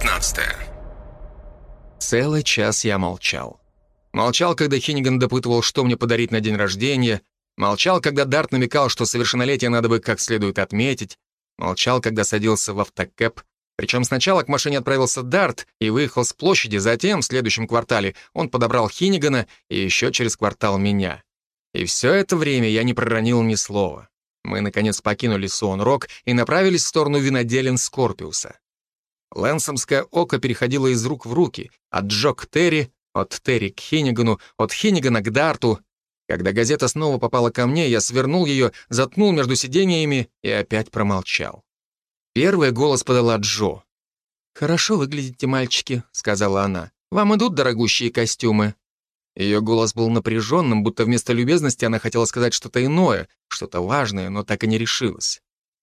19 Целый час я молчал. Молчал, когда Хинниган допытывал, что мне подарить на день рождения. Молчал, когда Дарт намекал, что совершеннолетие надо бы как следует отметить. Молчал, когда садился в автокэп. Причем сначала к машине отправился Дарт и выехал с площади, затем, в следующем квартале, он подобрал Хиннигана и еще через квартал меня. И все это время я не проронил ни слова. Мы, наконец, покинули Суон-Рок и направились в сторону виноделин Скорпиуса. Лэнсомское око переходило из рук в руки, от Джо к Терри, от Терри к Хиннигану, от Хиннигана к Дарту. Когда газета снова попала ко мне, я свернул ее, заткнул между сидениями и опять промолчал. Первый голос подала Джо. «Хорошо выглядите, мальчики», — сказала она. «Вам идут дорогущие костюмы». Ее голос был напряженным, будто вместо любезности она хотела сказать что-то иное, что-то важное, но так и не решилась.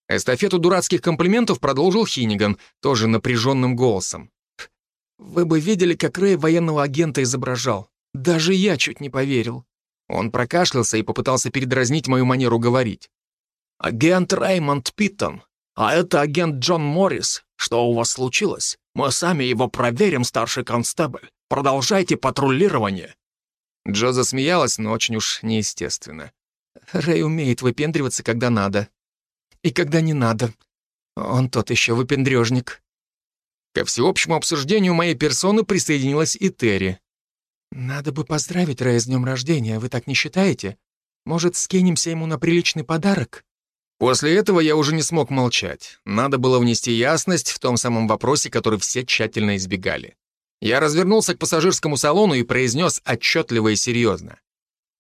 Эстафету дурацких комплиментов продолжил Хиниган, тоже напряженным голосом. «Вы бы видели, как Рэй военного агента изображал. Даже я чуть не поверил». Он прокашлялся и попытался передразнить мою манеру говорить. «Агент Реймонд Питтон, а это агент Джон Моррис. Что у вас случилось? Мы сами его проверим, старший констебль. Продолжайте патрулирование». Джо засмеялась, но очень уж неестественно. Рэй умеет выпендриваться, когда надо и когда не надо. Он тот еще выпендрежник». Ко всеобщему обсуждению моей персоны присоединилась и Терри. «Надо бы поздравить Рэя с днем рождения, вы так не считаете? Может, скинемся ему на приличный подарок?» После этого я уже не смог молчать. Надо было внести ясность в том самом вопросе, который все тщательно избегали. Я развернулся к пассажирскому салону и произнес отчетливо и серьезно.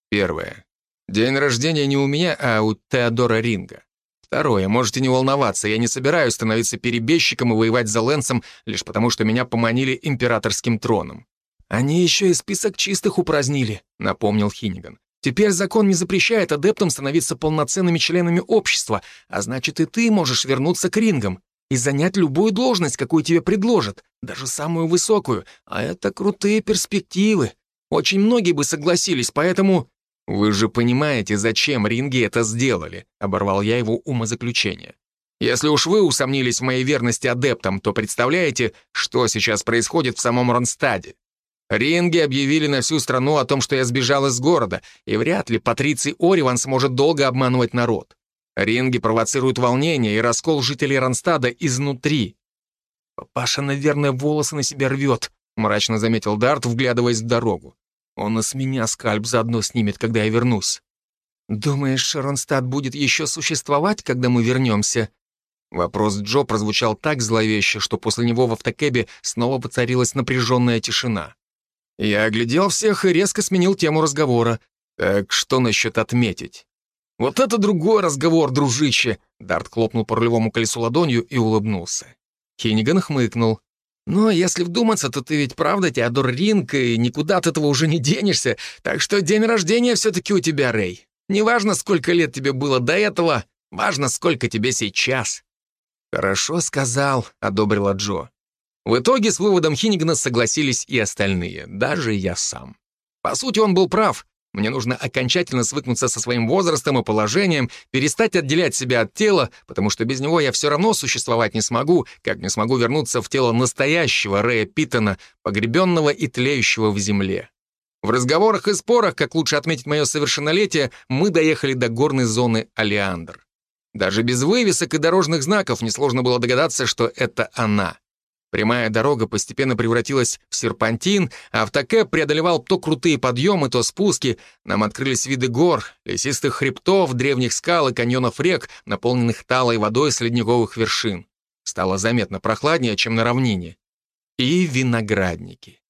Первое. День рождения не у меня, а у Теодора Ринга. Второе, можете не волноваться, я не собираюсь становиться перебежчиком и воевать за Лэнсом лишь потому, что меня поманили императорским троном. Они еще и список чистых упразднили, напомнил Хиниган. Теперь закон не запрещает адептам становиться полноценными членами общества, а значит и ты можешь вернуться к рингам и занять любую должность, какую тебе предложат, даже самую высокую, а это крутые перспективы. Очень многие бы согласились, поэтому «Вы же понимаете, зачем ринги это сделали», — оборвал я его умозаключение. «Если уж вы усомнились в моей верности адептам, то представляете, что сейчас происходит в самом Ронстаде? Ринги объявили на всю страну о том, что я сбежал из города, и вряд ли Патриций Ориван сможет долго обманывать народ. Ринги провоцируют волнение и раскол жителей Ронстада изнутри. «Папаша, наверное, волосы на себя рвет», — мрачно заметил Дарт, вглядываясь в дорогу. Он и с меня скальп заодно снимет, когда я вернусь. Думаешь, Шаронстад будет еще существовать, когда мы вернемся?» Вопрос Джо прозвучал так зловеще, что после него в автокэбе снова поцарилась напряженная тишина. Я оглядел всех и резко сменил тему разговора. «Так что насчет отметить?» «Вот это другой разговор, дружище!» Дарт хлопнул по рулевому колесу ладонью и улыбнулся. Хинниган хмыкнул. Но если вдуматься, то ты ведь правда Теодор Ринг, и никуда от этого уже не денешься, так что день рождения все-таки у тебя, Рэй. Неважно, сколько лет тебе было до этого, важно, сколько тебе сейчас». «Хорошо сказал», — одобрила Джо. В итоге с выводом Хиннигана согласились и остальные, даже я сам. По сути, он был прав. Мне нужно окончательно свыкнуться со своим возрастом и положением, перестать отделять себя от тела, потому что без него я все равно существовать не смогу, как не смогу вернуться в тело настоящего Рэя Питтона, погребенного и тлеющего в земле. В разговорах и спорах, как лучше отметить мое совершеннолетие, мы доехали до горной зоны Алиандр. Даже без вывесок и дорожных знаков несложно было догадаться, что это она. Прямая дорога постепенно превратилась в серпантин, а автокэп преодолевал то крутые подъемы, то спуски. Нам открылись виды гор, лесистых хребтов, древних скал и каньонов рек, наполненных талой водой с ледниковых вершин. Стало заметно прохладнее, чем на равнине. И виноградники.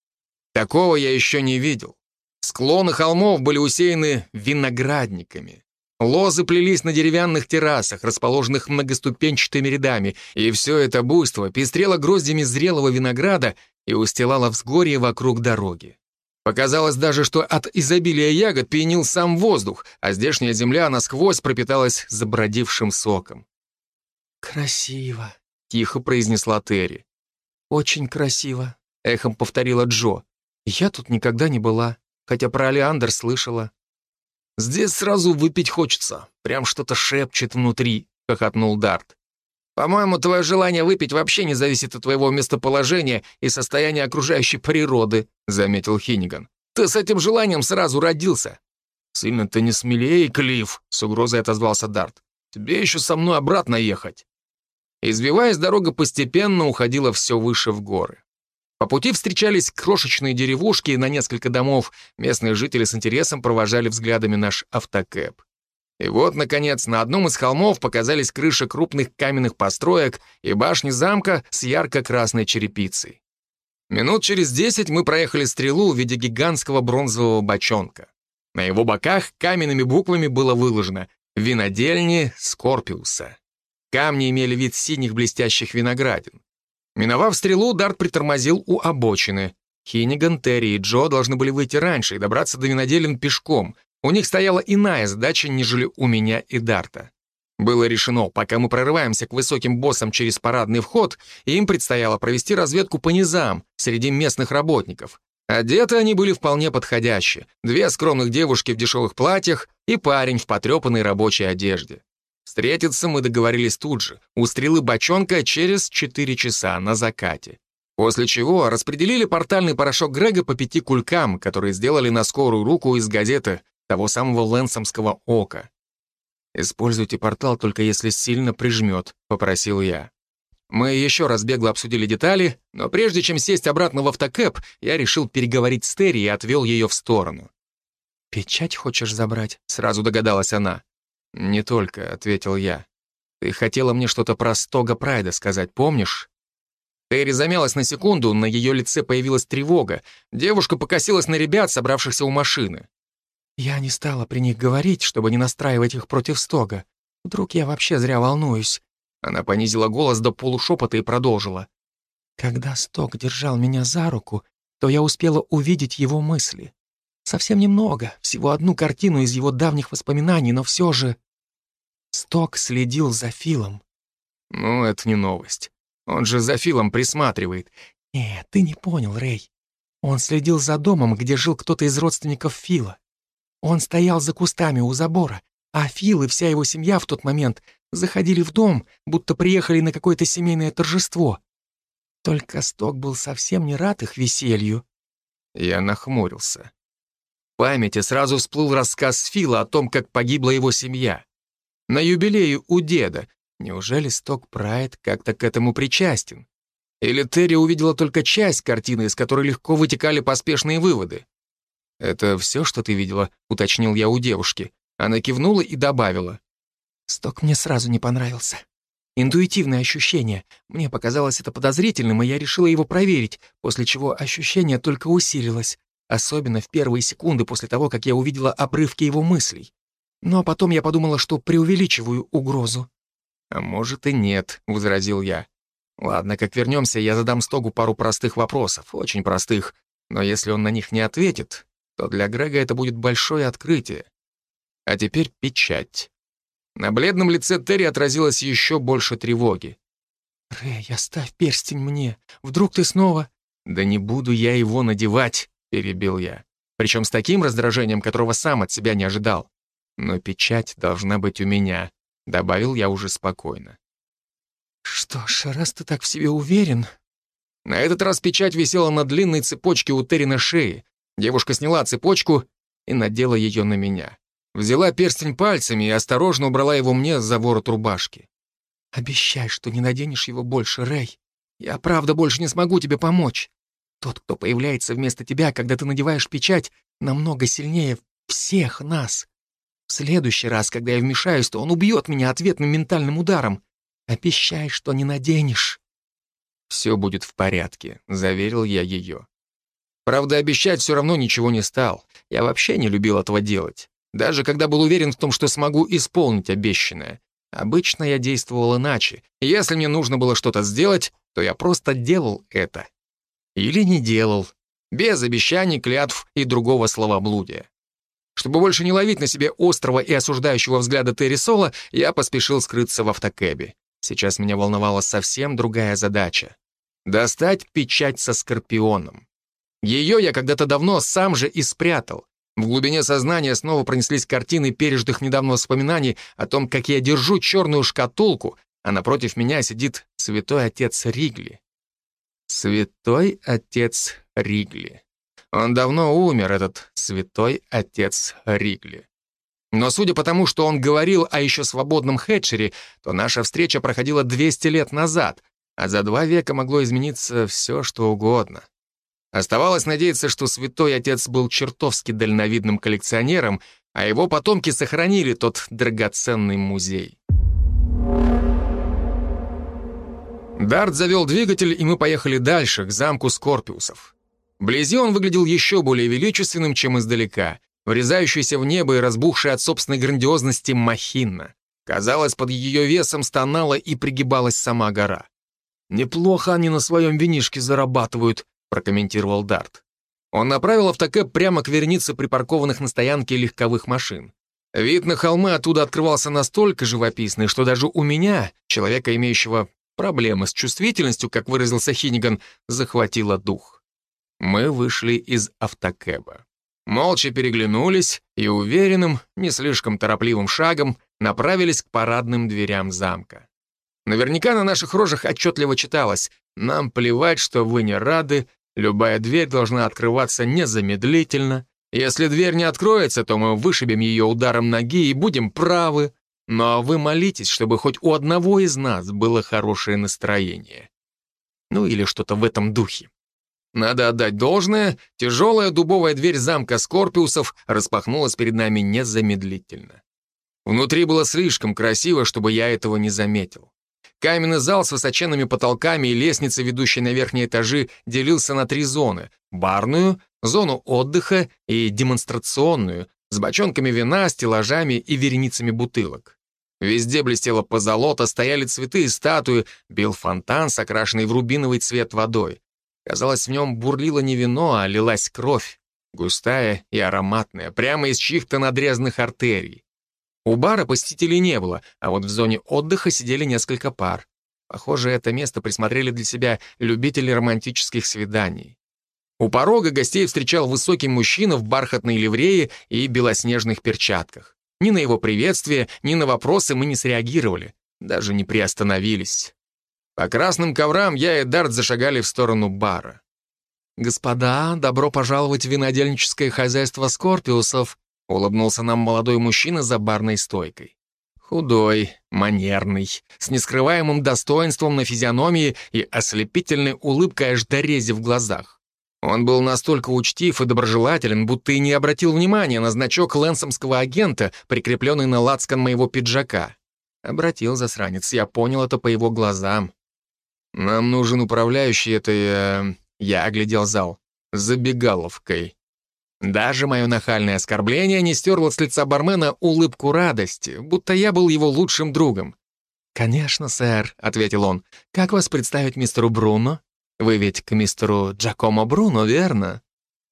Такого я еще не видел. Склоны холмов были усеяны виноградниками. Лозы плелись на деревянных террасах, расположенных многоступенчатыми рядами, и все это буйство пестрело гроздями зрелого винограда и устилало взгорье вокруг дороги. Показалось даже, что от изобилия ягод пьянил сам воздух, а здешняя земля насквозь пропиталась забродившим соком. «Красиво», — тихо произнесла Терри. «Очень красиво», — эхом повторила Джо. «Я тут никогда не была, хотя про Алиандр слышала». «Здесь сразу выпить хочется. Прям что-то шепчет внутри», — хохотнул Дарт. «По-моему, твое желание выпить вообще не зависит от твоего местоположения и состояния окружающей природы», — заметил Хинниган. «Ты с этим желанием сразу родился». «Сильно ты не смелее, Клифф», — с угрозой отозвался Дарт. «Тебе еще со мной обратно ехать». Избиваясь, дорога постепенно уходила все выше в горы. По пути встречались крошечные деревушки на несколько домов. Местные жители с интересом провожали взглядами наш автокэп. И вот, наконец, на одном из холмов показались крыши крупных каменных построек и башни замка с ярко-красной черепицей. Минут через десять мы проехали стрелу в виде гигантского бронзового бочонка. На его боках каменными буквами было выложено «Винодельни Скорпиуса». Камни имели вид синих блестящих виноградин. Миновав стрелу, Дарт притормозил у обочины. Хинниган, Терри и Джо должны были выйти раньше и добраться до виноделин пешком, у них стояла иная задача, нежели у меня и Дарта. Было решено, пока мы прорываемся к высоким боссам через парадный вход, им предстояло провести разведку по низам среди местных работников. Одеты они были вполне подходящие. Две скромных девушки в дешевых платьях и парень в потрепанной рабочей одежде. Встретиться мы договорились тут же, у стрелы бочонка через 4 часа на закате. После чего распределили портальный порошок Грега по пяти кулькам, которые сделали на скорую руку из газеты того самого Лэнсомского ока. «Используйте портал только если сильно прижмет», — попросил я. Мы еще раз бегло обсудили детали, но прежде чем сесть обратно в автокэп, я решил переговорить с Терри и отвел ее в сторону. «Печать хочешь забрать?» — сразу догадалась она. «Не только», — ответил я. «Ты хотела мне что-то про Стога Прайда сказать, помнишь?» Терри замялась на секунду, на ее лице появилась тревога. Девушка покосилась на ребят, собравшихся у машины. Я не стала при них говорить, чтобы не настраивать их против стога. Вдруг я вообще зря волнуюсь. Она понизила голос до полушепота и продолжила. Когда сток держал меня за руку, то я успела увидеть его мысли. Совсем немного, всего одну картину из его давних воспоминаний, но все же... Сток следил за Филом. Ну, это не новость. Он же за Филом присматривает. Нет, ты не понял, Рэй. Он следил за домом, где жил кто-то из родственников Фила. Он стоял за кустами у забора, а Фил и вся его семья в тот момент заходили в дом, будто приехали на какое-то семейное торжество. Только Сток был совсем не рад их веселью. Я нахмурился. В памяти сразу всплыл рассказ Фила о том, как погибла его семья. На юбилее у деда. Неужели Сток Прайд как-то к этому причастен? Или Терри увидела только часть картины, из которой легко вытекали поспешные выводы? «Это все, что ты видела?» — уточнил я у девушки. Она кивнула и добавила. «Сток мне сразу не понравился. Интуитивное ощущение. Мне показалось это подозрительным, и я решила его проверить, после чего ощущение только усилилось, особенно в первые секунды после того, как я увидела обрывки его мыслей. Но потом я подумала, что преувеличиваю угрозу». «А может и нет», — возразил я. «Ладно, как вернемся, я задам Стогу пару простых вопросов, очень простых, но если он на них не ответит, то для Грега это будет большое открытие. А теперь печать. На бледном лице Терри отразилось еще больше тревоги. «Рэй, оставь перстень мне. Вдруг ты снова...» «Да не буду я его надевать», — перебил я. Причем с таким раздражением, которого сам от себя не ожидал. «Но печать должна быть у меня», — добавил я уже спокойно. «Что ж, раз ты так в себе уверен...» На этот раз печать висела на длинной цепочке у Терри на шее, Девушка сняла цепочку и надела ее на меня. Взяла перстень пальцами и осторожно убрала его мне за ворот рубашки. «Обещай, что не наденешь его больше, Рэй. Я правда больше не смогу тебе помочь. Тот, кто появляется вместо тебя, когда ты надеваешь печать, намного сильнее всех нас. В следующий раз, когда я вмешаюсь, то он убьет меня ответным ментальным ударом. Обещай, что не наденешь». «Все будет в порядке», — заверил я ее. Правда, обещать все равно ничего не стал. Я вообще не любил этого делать. Даже когда был уверен в том, что смогу исполнить обещанное. Обычно я действовал иначе. Если мне нужно было что-то сделать, то я просто делал это. Или не делал. Без обещаний, клятв и другого словоблудия. Чтобы больше не ловить на себе острого и осуждающего взгляда Терри Соло, я поспешил скрыться в автокэбе. Сейчас меня волновала совсем другая задача. Достать печать со Скорпионом. Ее я когда-то давно сам же и спрятал. В глубине сознания снова пронеслись картины пережитых недавно воспоминаний о том, как я держу черную шкатулку, а напротив меня сидит святой отец Ригли. Святой отец Ригли. Он давно умер, этот святой отец Ригли. Но судя по тому, что он говорил о еще свободном Хэтчере, то наша встреча проходила 200 лет назад, а за два века могло измениться все, что угодно. Оставалось надеяться, что святой отец был чертовски дальновидным коллекционером, а его потомки сохранили тот драгоценный музей. Дарт завел двигатель, и мы поехали дальше, к замку Скорпиусов. Вблизи он выглядел еще более величественным, чем издалека, врезающийся в небо и разбухший от собственной грандиозности махина. Казалось, под ее весом стонала и пригибалась сама гора. «Неплохо они на своем винишке зарабатывают», прокомментировал Дарт. Он направил автокэп прямо к вернице припаркованных на стоянке легковых машин. Вид на холмы оттуда открывался настолько живописный, что даже у меня, человека, имеющего проблемы с чувствительностью, как выразился Хиниган, захватило дух. Мы вышли из автокэба. Молча переглянулись и уверенным, не слишком торопливым шагом направились к парадным дверям замка. Наверняка на наших рожах отчетливо читалось «Нам плевать, что вы не рады, Любая дверь должна открываться незамедлительно. Если дверь не откроется, то мы вышибем ее ударом ноги и будем правы. Но вы молитесь, чтобы хоть у одного из нас было хорошее настроение. Ну или что-то в этом духе. Надо отдать должное, тяжелая дубовая дверь замка Скорпиусов распахнулась перед нами незамедлительно. Внутри было слишком красиво, чтобы я этого не заметил. Каменный зал с высоченными потолками и лестницей, ведущей на верхние этажи, делился на три зоны — барную, зону отдыха и демонстрационную, с бочонками вина, стеллажами и вереницами бутылок. Везде блестело позолота, стояли цветы и статуи, бил фонтан с окрашенной в рубиновый цвет водой. Казалось, в нем бурлило не вино, а лилась кровь, густая и ароматная, прямо из чьих-то надрезанных артерий. У бара посетителей не было, а вот в зоне отдыха сидели несколько пар. Похоже, это место присмотрели для себя любители романтических свиданий. У порога гостей встречал высокий мужчина в бархатной ливрее и белоснежных перчатках. Ни на его приветствие, ни на вопросы мы не среагировали, даже не приостановились. По красным коврам я и Дарт зашагали в сторону бара. «Господа, добро пожаловать в винодельническое хозяйство Скорпиусов», Улыбнулся нам молодой мужчина за барной стойкой. Худой, манерный, с нескрываемым достоинством на физиономии и ослепительной улыбкой аж до рези в глазах. Он был настолько учтив и доброжелателен, будто и не обратил внимания на значок лэнсомского агента, прикрепленный на лацкан моего пиджака. Обратил засранец, я понял это по его глазам. «Нам нужен управляющий этой...» э... Я оглядел зал. «Забегаловкой». Даже мое нахальное оскорбление не стерло с лица бармена улыбку радости, будто я был его лучшим другом. «Конечно, сэр», — ответил он. «Как вас представить мистеру Бруно? Вы ведь к мистеру Джакомо Бруно, верно?»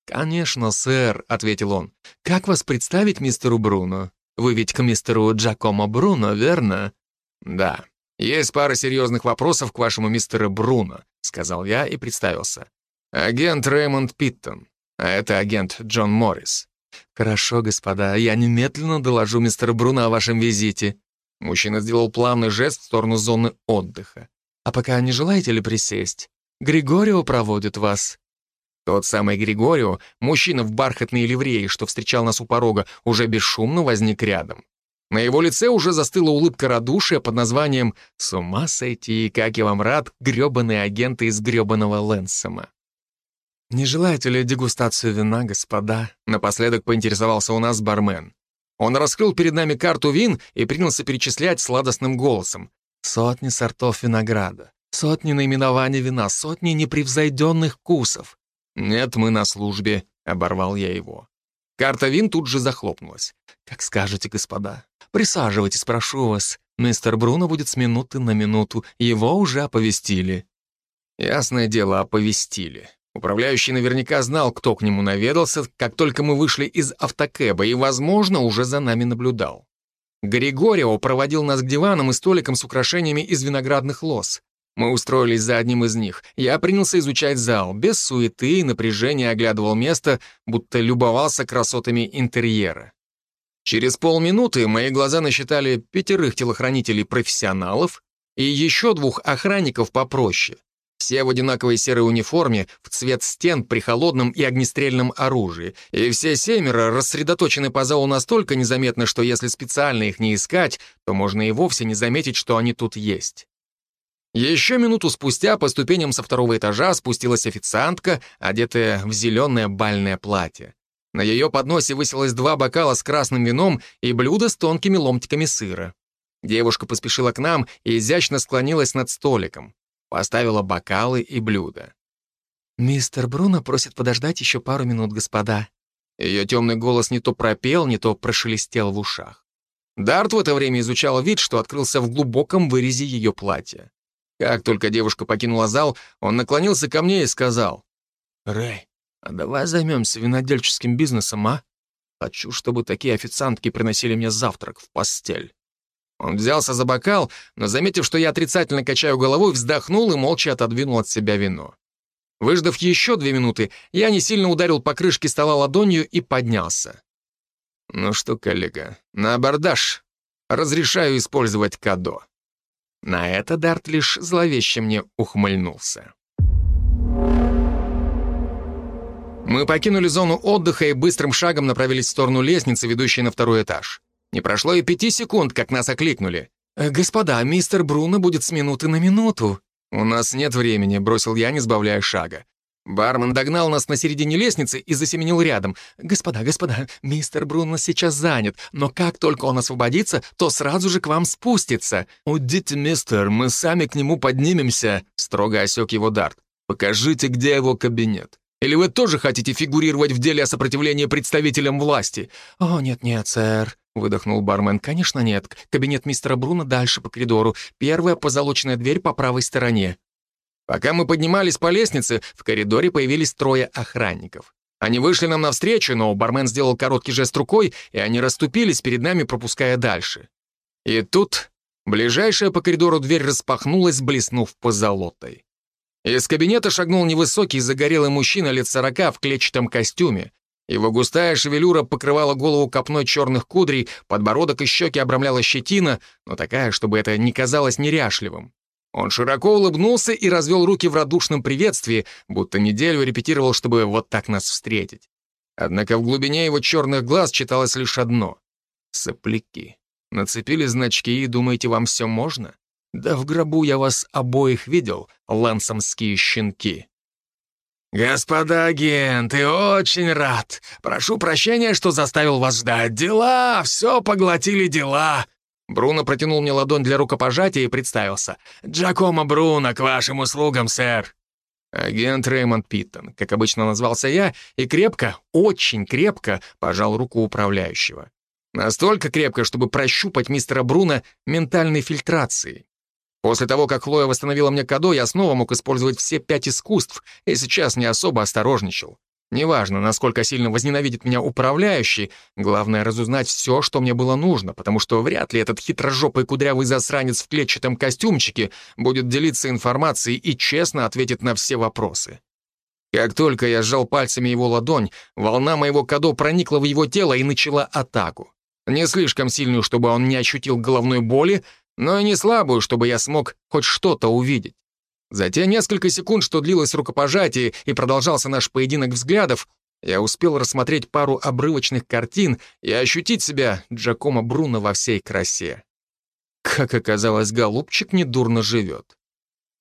«Конечно, сэр», — ответил он. «Как вас представить мистеру Бруно? Вы ведь к мистеру Джакомо Бруно, верно?» «Да. Есть пара серьезных вопросов к вашему мистеру Бруно», — сказал я и представился. «Агент Рэймонд Питтон а это агент Джон Моррис. «Хорошо, господа, я немедленно доложу мистеру Бруно о вашем визите». Мужчина сделал плавный жест в сторону зоны отдыха. «А пока не желаете ли присесть? Григорио проводит вас». Тот самый Григорио, мужчина в бархатной ливреи, что встречал нас у порога, уже бесшумно возник рядом. На его лице уже застыла улыбка радушия под названием «С ума сойти, как я вам рад, грёбаные агенты из грёбаного Лэнсома». «Не желаете ли дегустацию вина, господа?» Напоследок поинтересовался у нас бармен. Он раскрыл перед нами карту вин и принялся перечислять сладостным голосом. Сотни сортов винограда, сотни наименований вина, сотни непревзойденных вкусов. «Нет, мы на службе», — оборвал я его. Карта вин тут же захлопнулась. «Как скажете, господа. Присаживайтесь, прошу вас. Мистер Бруно будет с минуты на минуту. Его уже оповестили». Ясное дело, оповестили. Управляющий наверняка знал, кто к нему наведался, как только мы вышли из автокэба, и, возможно, уже за нами наблюдал. Григорио проводил нас к диванам и столикам с украшениями из виноградных лоз. Мы устроились за одним из них. Я принялся изучать зал, без суеты и напряжения оглядывал место, будто любовался красотами интерьера. Через полминуты мои глаза насчитали пятерых телохранителей-профессионалов, и еще двух охранников попроще. Все в одинаковой серой униформе, в цвет стен при холодном и огнестрельном оружии. И все семеро рассредоточены по залу настолько незаметно, что если специально их не искать, то можно и вовсе не заметить, что они тут есть. Еще минуту спустя по ступеням со второго этажа спустилась официантка, одетая в зеленое бальное платье. На ее подносе высилось два бокала с красным вином и блюдо с тонкими ломтиками сыра. Девушка поспешила к нам и изящно склонилась над столиком. Поставила бокалы и блюда. «Мистер Бруно просит подождать еще пару минут, господа». Ее темный голос не то пропел, не то прошелестел в ушах. Дарт в это время изучал вид, что открылся в глубоком вырезе ее платья. Как только девушка покинула зал, он наклонился ко мне и сказал, «Рэй, а давай займемся винодельческим бизнесом, а? Хочу, чтобы такие официантки приносили мне завтрак в постель». Он взялся за бокал, но, заметив, что я отрицательно качаю головой, вздохнул и молча отодвинул от себя вино. Выждав еще две минуты, я не сильно ударил по крышке стола ладонью и поднялся. «Ну что, коллега, на абордаж. Разрешаю использовать кадо». На это Дарт лишь зловеще мне ухмыльнулся. Мы покинули зону отдыха и быстрым шагом направились в сторону лестницы, ведущей на второй этаж. Не прошло и пяти секунд, как нас окликнули. «Э, «Господа, мистер Бруно будет с минуты на минуту». «У нас нет времени», — бросил я, не сбавляя шага. Бармен догнал нас на середине лестницы и засеменил рядом. «Господа, господа, мистер Бруно сейчас занят, но как только он освободится, то сразу же к вам спустится». «Удите, мистер, мы сами к нему поднимемся», — строго осек его Дарт. «Покажите, где его кабинет. Или вы тоже хотите фигурировать в деле о сопротивлении представителям власти?» «О, нет-нет, сэр», — выдохнул бармен. «Конечно нет. Кабинет мистера Бруно дальше по коридору. Первая позолоченная дверь по правой стороне». Пока мы поднимались по лестнице, в коридоре появились трое охранников. Они вышли нам навстречу, но бармен сделал короткий жест рукой, и они расступились перед нами, пропуская дальше. И тут ближайшая по коридору дверь распахнулась, блеснув позолотой. Из кабинета шагнул невысокий загорелый мужчина лет сорока в клетчатом костюме. Его густая шевелюра покрывала голову копной черных кудрей, подбородок и щеки обрамляла щетина, но такая, чтобы это не казалось неряшливым. Он широко улыбнулся и развел руки в радушном приветствии, будто неделю репетировал, чтобы вот так нас встретить. Однако в глубине его черных глаз читалось лишь одно — сопляки. Нацепили значки и думаете, вам все можно? Да в гробу я вас обоих видел, лансомские щенки. «Господа агенты, очень рад. Прошу прощения, что заставил вас ждать. Дела, все поглотили дела. Бруно протянул мне ладонь для рукопожатия и представился. «Джакомо Бруно, к вашим услугам, сэр!» Агент Рэймонд Питтон, как обычно назвался я, и крепко, очень крепко пожал руку управляющего. Настолько крепко, чтобы прощупать мистера Бруно ментальной фильтрацией. После того, как Хлоя восстановила мне кадо, я снова мог использовать все пять искусств, и сейчас не особо осторожничал. Неважно, насколько сильно возненавидит меня управляющий, главное разузнать все, что мне было нужно, потому что вряд ли этот хитрожопый кудрявый засранец в клетчатом костюмчике будет делиться информацией и честно ответит на все вопросы. Как только я сжал пальцами его ладонь, волна моего кадо проникла в его тело и начала атаку. Не слишком сильную, чтобы он не ощутил головной боли, но и не слабую, чтобы я смог хоть что-то увидеть. За те несколько секунд, что длилось рукопожатие и продолжался наш поединок взглядов, я успел рассмотреть пару обрывочных картин и ощутить себя Джакомо Бруно во всей красе. Как оказалось, голубчик недурно живет.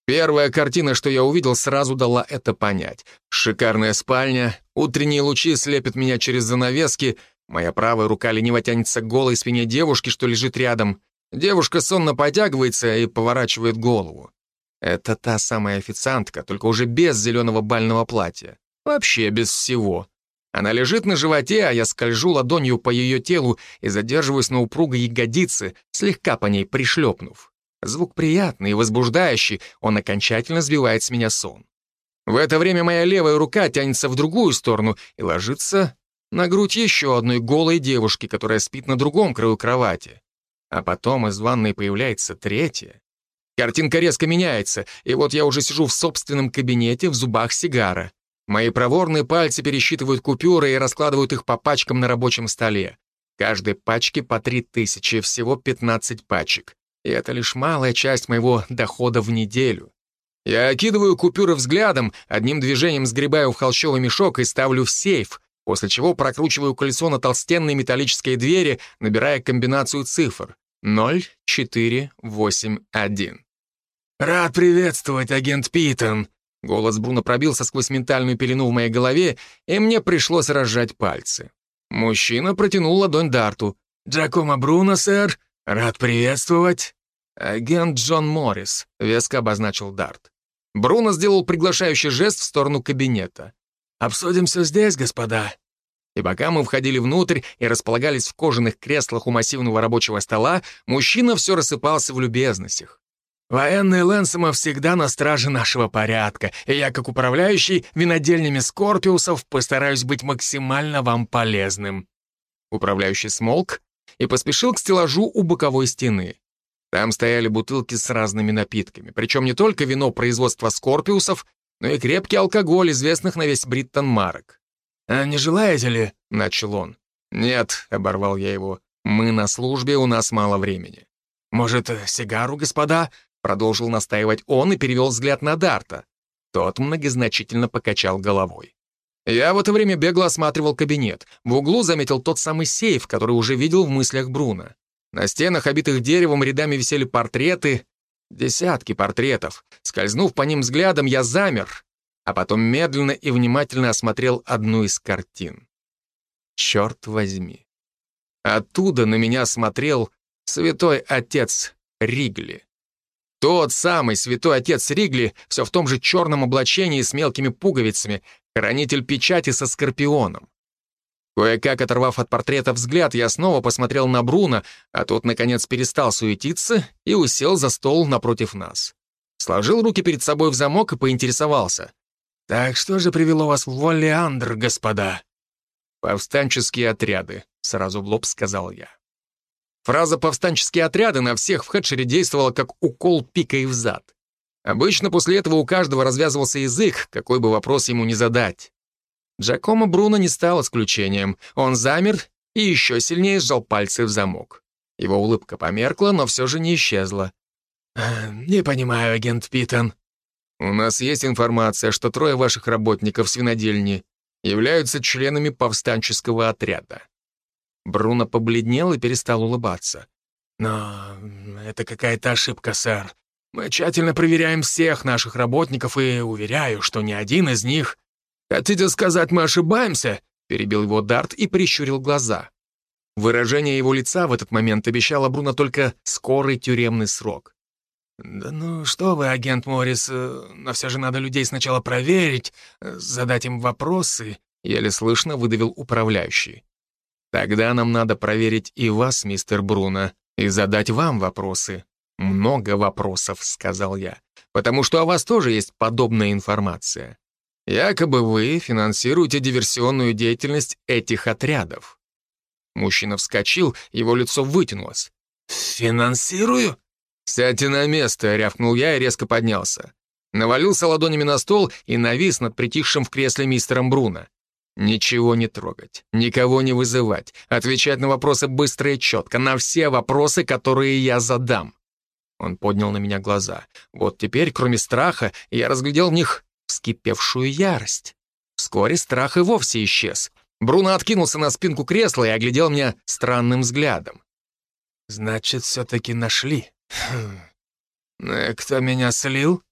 Первая картина, что я увидел, сразу дала это понять. Шикарная спальня, утренние лучи слепят меня через занавески, моя правая рука лениво тянется к голой спине девушки, что лежит рядом. Девушка сонно потягивается и поворачивает голову. Это та самая официантка, только уже без зеленого бального платья. Вообще без всего. Она лежит на животе, а я скольжу ладонью по ее телу и задерживаюсь на упругой ягодице, слегка по ней пришлепнув. Звук приятный и возбуждающий, он окончательно сбивает с меня сон. В это время моя левая рука тянется в другую сторону и ложится на грудь еще одной голой девушки, которая спит на другом краю кровати. А потом из ванной появляется третья. Картинка резко меняется, и вот я уже сижу в собственном кабинете в зубах сигара. Мои проворные пальцы пересчитывают купюры и раскладывают их по пачкам на рабочем столе. Каждой пачке по три тысячи, всего 15 пачек. И это лишь малая часть моего дохода в неделю. Я окидываю купюры взглядом, одним движением сгребаю в холщовый мешок и ставлю в сейф, после чего прокручиваю колесо на толстенной металлической двери, набирая комбинацию цифр 0481. «Рад приветствовать, агент Питон!» Голос Бруно пробился сквозь ментальную пелену в моей голове, и мне пришлось разжать пальцы. Мужчина протянул ладонь Дарту. «Джакомо Бруно, сэр! Рад приветствовать!» «Агент Джон Моррис», — веско обозначил Дарт. Бруно сделал приглашающий жест в сторону кабинета. «Обсудим все здесь, господа». И пока мы входили внутрь и располагались в кожаных креслах у массивного рабочего стола, мужчина все рассыпался в любезностях. «Военные Лэнсома всегда на страже нашего порядка, и я, как управляющий винодельнями Скорпиусов, постараюсь быть максимально вам полезным». Управляющий смолк и поспешил к стеллажу у боковой стены. Там стояли бутылки с разными напитками, причем не только вино производства Скорпиусов, но и крепкий алкоголь, известных на весь Бриттон марок. «А не желаете ли?» — начал он. «Нет», — оборвал я его, — «мы на службе, у нас мало времени». «Может, сигару, господа?» Продолжил настаивать он и перевел взгляд на Дарта. Тот многозначительно покачал головой. Я в это время бегло осматривал кабинет. В углу заметил тот самый сейф, который уже видел в мыслях Бруно. На стенах, обитых деревом, рядами висели портреты. Десятки портретов. Скользнув по ним взглядом, я замер, а потом медленно и внимательно осмотрел одну из картин. Черт возьми. Оттуда на меня смотрел святой отец Ригли. Тот самый святой отец Ригли, все в том же черном облачении с мелкими пуговицами, хранитель печати со скорпионом. Кое-как оторвав от портрета взгляд, я снова посмотрел на Бруно, а тот, наконец, перестал суетиться и усел за стол напротив нас. Сложил руки перед собой в замок и поинтересовался. «Так что же привело вас в Воллиандр, господа?» «Повстанческие отряды», — сразу в лоб сказал я. Фраза «повстанческие отряды» на всех в Хедшере действовала как укол пикой в зад. Обычно после этого у каждого развязывался язык, какой бы вопрос ему ни задать. Джакомо Бруно не стал исключением. Он замер и еще сильнее сжал пальцы в замок. Его улыбка померкла, но все же не исчезла. «Не понимаю, агент Питон». «У нас есть информация, что трое ваших работников свинодельни являются членами повстанческого отряда. Бруно побледнел и перестал улыбаться. «Но это какая-то ошибка, сэр. Мы тщательно проверяем всех наших работников и уверяю, что ни один из них...» «Хотите сказать, мы ошибаемся?» — перебил его Дарт и прищурил глаза. Выражение его лица в этот момент обещало Бруно только скорый тюремный срок. «Да ну что вы, агент Моррис, э, но все же надо людей сначала проверить, э, задать им вопросы», — еле слышно выдавил управляющий. Тогда нам надо проверить и вас, мистер Бруно, и задать вам вопросы. Много вопросов, сказал я, потому что о вас тоже есть подобная информация. Якобы вы финансируете диверсионную деятельность этих отрядов. Мужчина вскочил, его лицо вытянулось. «Финансирую?» «Сядьте на место», — рявкнул я и резко поднялся. Навалился ладонями на стол и навис над притихшим в кресле мистером Бруно. Ничего не трогать, никого не вызывать, отвечать на вопросы быстро и четко, на все вопросы, которые я задам. Он поднял на меня глаза. Вот теперь, кроме страха, я разглядел в них вскипевшую ярость. Вскоре страх и вовсе исчез. Бруно откинулся на спинку кресла и оглядел меня странным взглядом. «Значит, все-таки нашли. Хм. Э, кто меня слил?»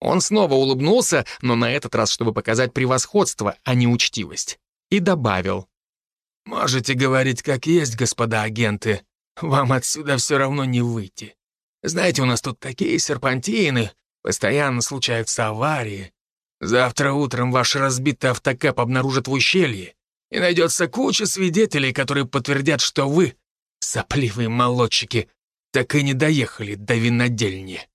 Он снова улыбнулся, но на этот раз, чтобы показать превосходство, а не учтивость. И добавил. «Можете говорить как есть, господа агенты. Вам отсюда все равно не выйти. Знаете, у нас тут такие серпантины, постоянно случаются аварии. Завтра утром ваш разбитый автокэп обнаружат в ущелье, и найдется куча свидетелей, которые подтвердят, что вы, сопливые молодчики, так и не доехали до винодельни».